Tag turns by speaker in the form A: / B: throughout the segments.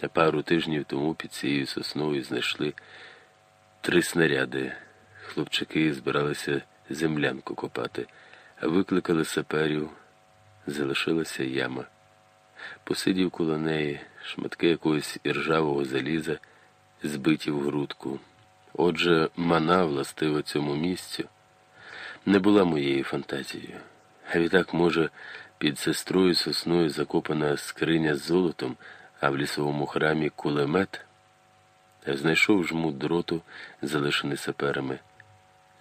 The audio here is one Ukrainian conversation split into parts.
A: А пару тижнів тому під цією сосною знайшли три снаряди. Хлопчики збиралися землянку копати, викликали саперів, залишилася яма. Посидів коло неї шматки якогось іржавого заліза, збиті в грудку. Отже, мана властива цьому місцю не була моєю фантазією. А відтак, може, під сестрою сосною закопана скриня з золотом, а в лісовому храмі кулемет. Знайшов жмут дроту, залишений саперами.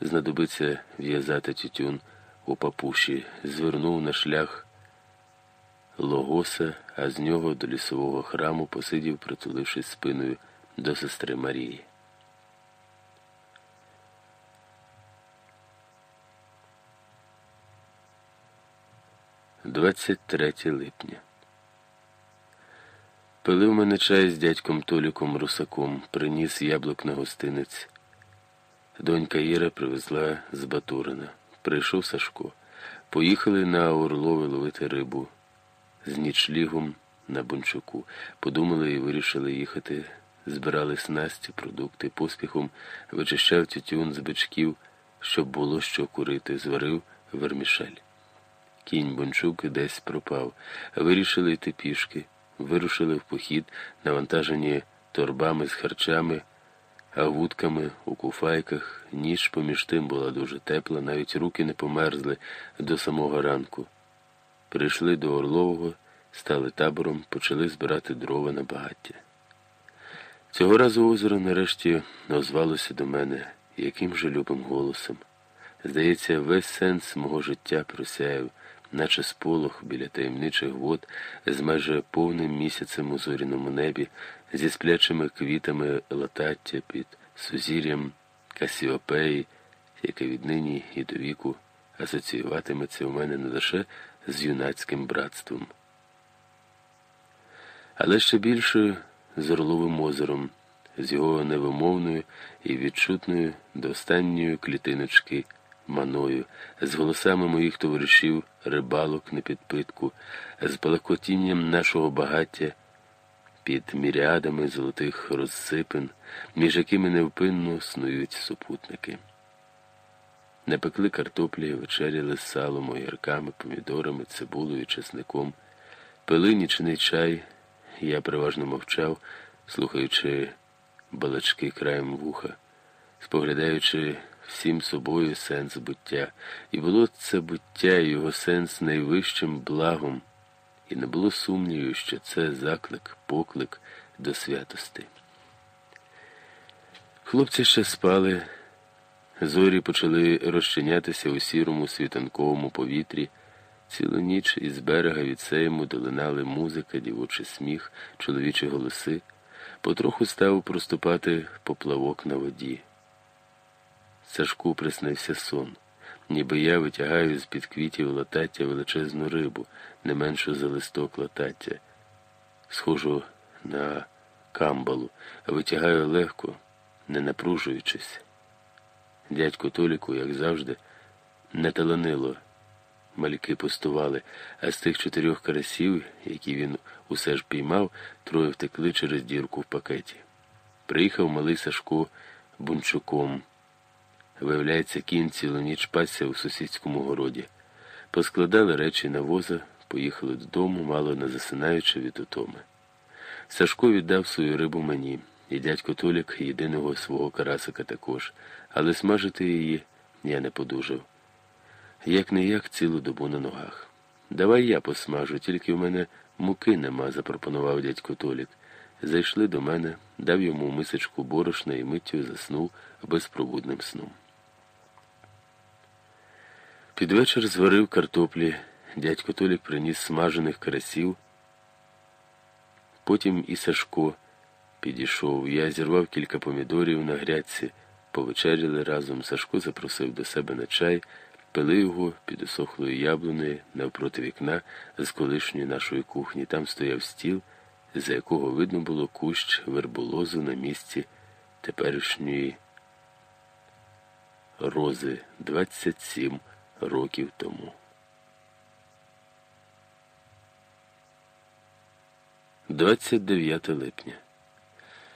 A: Знадобиться в'язати тютюн у папуші, звернув на шлях логоса, а з нього до лісового храму посидів, притулившись спиною до сестри Марії. Двадцять липня. Пили в мене чай з дядьком Толіком Русаком, приніс яблук на гостинець. Донька Іра привезла з Батурина. Прийшов Сашко. Поїхали на Орлове ловити рибу з нічлігом на Бончуку. Подумали і вирішили їхати. Збирали снасті, продукти, поспіхом вичищав тютюн з бичків, щоб було що курити, зварив вермішель. Кінь Бончук десь пропав. Вирішили йти пішки, вирушили в похід, навантажені торбами з харчами, а вудками у куфайках. Ніч поміж тим була дуже тепла, навіть руки не померзли до самого ранку. Прийшли до Орлового, стали табором, почали збирати дрова на багаття. Цього разу озеро нарешті озвалося до мене яким же любим голосом. Здається, весь сенс мого життя просяяв, наче сполох біля таємничих вод з майже повним місяцем у зоряному небі, зі сплячими квітами латаття під сузір'ям Касіопеї, яке віднині і до віку асоціюватиметься у мене не лише з юнацьким братством, але ще більше з Орловим озером, з його невимовною і відчутною до останньої клітиночки маною, з голосами моїх товаришів, рибалок на підпитку, з балакотінням нашого багаття під міріадами золотих розсипин, між якими невпинно снують супутники. Напекли картоплі, вечеряли з салом, огірками, помідорами, цибулею, чесником, пили нічний чай, я переважно мовчав, слухаючи балачки краєм вуха, споглядаючи всім собою сенс буття, і було це буття і його сенс найвищим благом, і не було сумніву, що це заклик, поклик до святости. Хлопці ще спали. Зорі почали розчинятися у сірому світанковому повітрі. Цілу ніч із берега від сейму долинали музика, дівочий сміх, чоловічі голоси. Потроху став проступати поплавок на воді. Сашку приснився сон, ніби я витягаю з під квітів латаття величезну рибу, не меншу за листок латаття. Схожу на камбалу, витягаю легко, не напружуючись. Дядько Толіку, як завжди, не таланило. Мальки пустували, а з тих чотирьох карасів, які він усе ж піймав, троє втекли через дірку в пакеті. Приїхав малий Сашко бунчуком. Виявляється, кінь цілу ніч пасся у сусідському городі. Поскладали речі на воза, поїхали додому, мало не засинаючи від утоми. Сашко віддав свою рибу мені, і дядько Толік єдиного свого карасика також, але смажити її я не подужав. Як не як цілу добу на ногах. Давай я посмажу, тільки в мене муки нема, запропонував дядько Толік. Зайшли до мене, дав йому мисочку борошна і миттю заснув безпробудним сном. Під вечір зварив картоплі, дядько Толік приніс смажених карасів. Потім і Сашко підійшов. Я зірвав кілька помідорів на грядці, повечеряли разом. Сашко запросив до себе на чай, пили його під осохлою яблуною навпроти вікна з колишньої нашої кухні. Там стояв стіл, за якого видно було кущ верболозу на місці теперішньої рози 27 років тому. 29 липня.